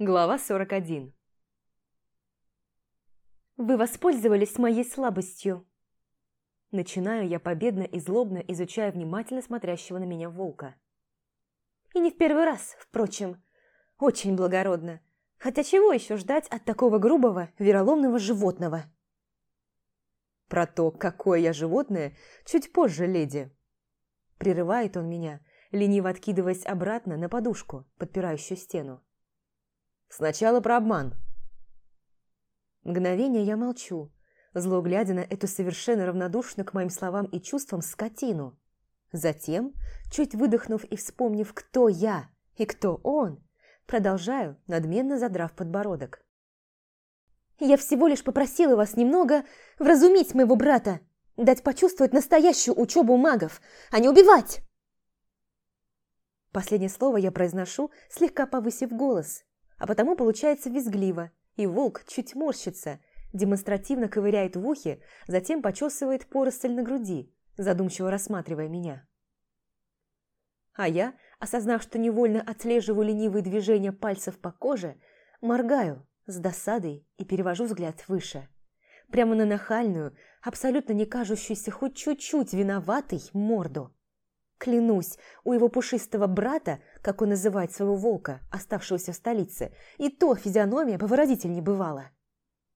Глава 41 «Вы воспользовались моей слабостью!» Начинаю я победно и злобно, изучая внимательно смотрящего на меня волка. И не в первый раз, впрочем. Очень благородно. Хотя чего еще ждать от такого грубого, вероломного животного? Про то, какое я животное, чуть позже, леди. Прерывает он меня, лениво откидываясь обратно на подушку, подпирающую стену. Сначала про обман. Мгновение я молчу, зло глядя на эту совершенно равнодушную к моим словам и чувствам скотину. Затем, чуть выдохнув и вспомнив, кто я и кто он, продолжаю, надменно задрав подбородок. «Я всего лишь попросила вас немного вразумить моего брата, дать почувствовать настоящую учебу магов, а не убивать!» Последнее слово я произношу, слегка повысив голос, а потому получается визгливо, и волк чуть морщится, демонстративно ковыряет в ухе, затем почесывает поросль на груди, задумчиво рассматривая меня. А я, осознав, что невольно отслеживаю ленивые движения пальцев по коже, моргаю с досадой и перевожу взгляд выше. Прямо на нахальную, абсолютно не кажущуюся хоть чуть-чуть виноватой морду. Клянусь, у его пушистого брата, как он называет своего волка, оставшегося в столице, и то физиономия повыразительнее бывала.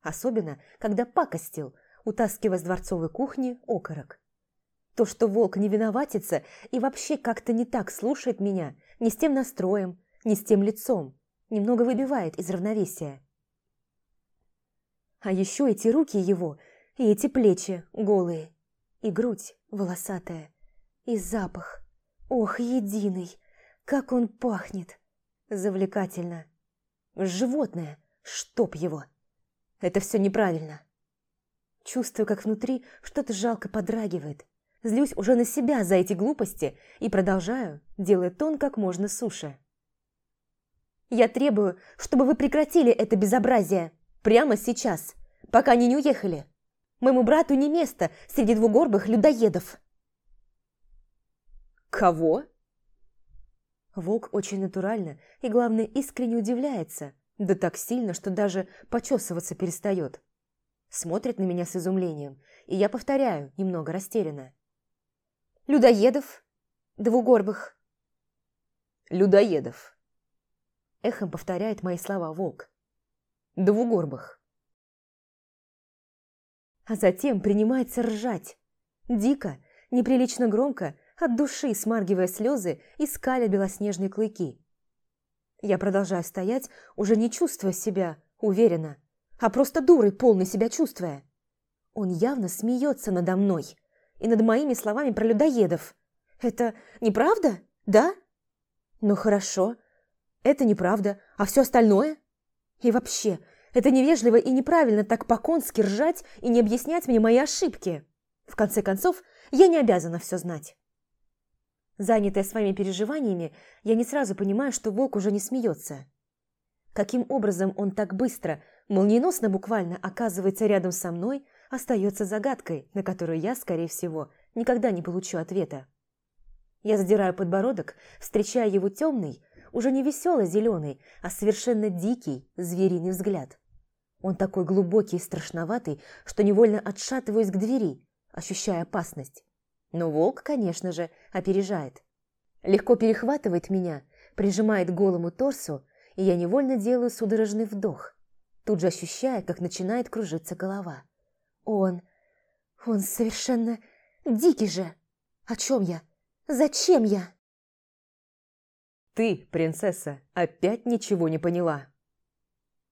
Особенно, когда пакостил, утаскивая с дворцовой кухни окорок. То, что волк не виноватится и вообще как-то не так слушает меня, не с тем настроем, не с тем лицом, немного выбивает из равновесия. А еще эти руки его, и эти плечи голые, и грудь волосатая, и запах. Ох, единый, как он пахнет. Завлекательно. Животное, чтоб его. Это все неправильно. Чувствую, как внутри что-то жалко подрагивает. Злюсь уже на себя за эти глупости и продолжаю, делая тон как можно суше. Я требую, чтобы вы прекратили это безобразие. Прямо сейчас, пока они не уехали. Моему брату не место среди двугорбых людоедов. «Кого?» Волк очень натурально и, главное, искренне удивляется, да так сильно, что даже почесываться перестает. Смотрит на меня с изумлением, и я повторяю, немного растерянно. «Людоедов? Двугорбых?» «Людоедов», – эхом повторяет мои слова волк. «Двугорбых». А затем принимается ржать. Дико, неприлично громко от души смаргивая слезы и скаля белоснежные клыки. Я продолжаю стоять, уже не чувствуя себя уверенно, а просто дурой, полной себя чувствуя. Он явно смеется надо мной и над моими словами про людоедов. Это неправда, да? Ну хорошо, это неправда, а все остальное? И вообще, это невежливо и неправильно так по-конски ржать и не объяснять мне мои ошибки. В конце концов, я не обязана все знать. Занятая своими переживаниями, я не сразу понимаю, что волк уже не смеется. Каким образом он так быстро, молниеносно буквально оказывается рядом со мной, остается загадкой, на которую я, скорее всего, никогда не получу ответа. Я задираю подбородок, встречая его темный, уже не весело зеленый, а совершенно дикий, звериный взгляд. Он такой глубокий и страшноватый, что невольно отшатываюсь к двери, ощущая опасность. Но волк, конечно же, опережает. Легко перехватывает меня, прижимает голому торсу, и я невольно делаю судорожный вдох, тут же ощущая, как начинает кружиться голова. Он... он совершенно дикий же. О чем я? Зачем я? Ты, принцесса, опять ничего не поняла.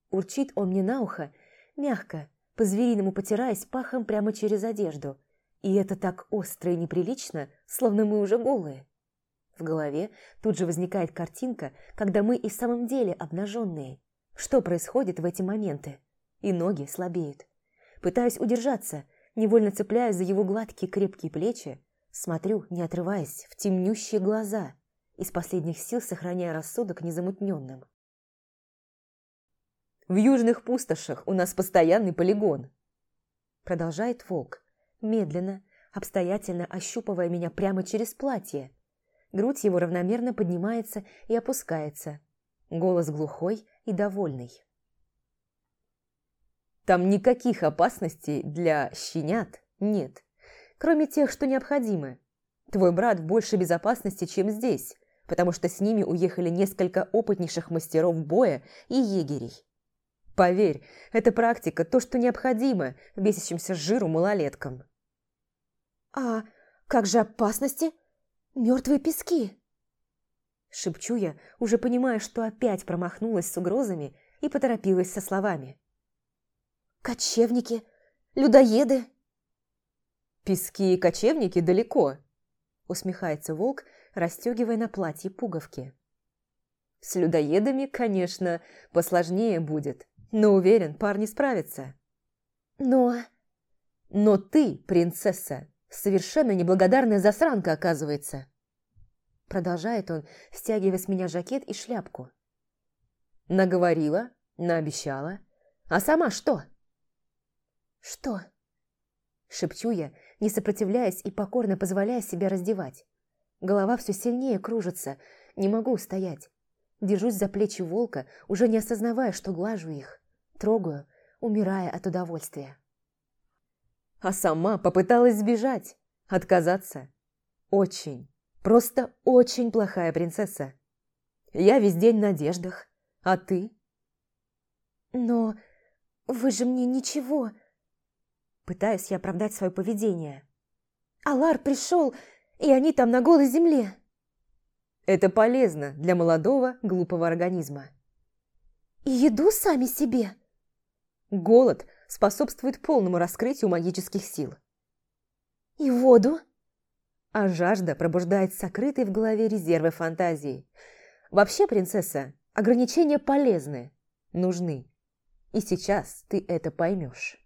Урчит он мне на ухо, мягко, по-звериному потираясь пахом прямо через одежду – и это так остро и неприлично, словно мы уже голые. В голове тут же возникает картинка, когда мы и в самом деле обнаженные. Что происходит в эти моменты? И ноги слабеют. Пытаюсь удержаться, невольно цепляясь за его гладкие крепкие плечи, смотрю, не отрываясь, в темнющие глаза, из последних сил сохраняя рассудок незамутненным. «В южных пустошах у нас постоянный полигон», продолжает волк, медленно, обстоятельно ощупывая меня прямо через платье. Грудь его равномерно поднимается и опускается. Голос глухой и довольный. Там никаких опасностей для щенят нет, кроме тех, что необходимы. Твой брат в большей безопасности, чем здесь, потому что с ними уехали несколько опытнейших мастеров боя и егерей. Поверь, эта практика – то, что необходимо бесящимся жиру малолеткам. «А как же опасности? Мертвые пески?» Шепчу я, уже понимая, что опять промахнулась с угрозами и поторопилась со словами. «Кочевники? Людоеды?» «Пески и кочевники далеко», – усмехается волк, расстегивая на платье пуговки. «С людоедами, конечно, посложнее будет, но уверен, парни справятся». «Но...» «Но ты, принцесса, совершенно неблагодарная засранка, оказывается!» Продолжает он, стягивая с меня жакет и шляпку. Наговорила, наобещала. А сама что? Что? Шепчу я, не сопротивляясь и покорно позволяя себя раздевать. Голова все сильнее кружится, не могу устоять. Держусь за плечи волка, уже не осознавая, что глажу их. Трогаю, умирая от удовольствия. А сама попыталась сбежать, отказаться. Очень, Просто очень плохая принцесса. Я весь день в надеждах. А ты? Но вы же мне ничего... Пытаюсь я оправдать свое поведение. Алар пришел, и они там на голой земле. Это полезно для молодого, глупого организма. И еду сами себе. Голод способствует полному раскрытию магических сил. И воду? а жажда пробуждает сокрытые в голове резервы фантазии. Вообще, принцесса, ограничения полезны, нужны. И сейчас ты это поймешь.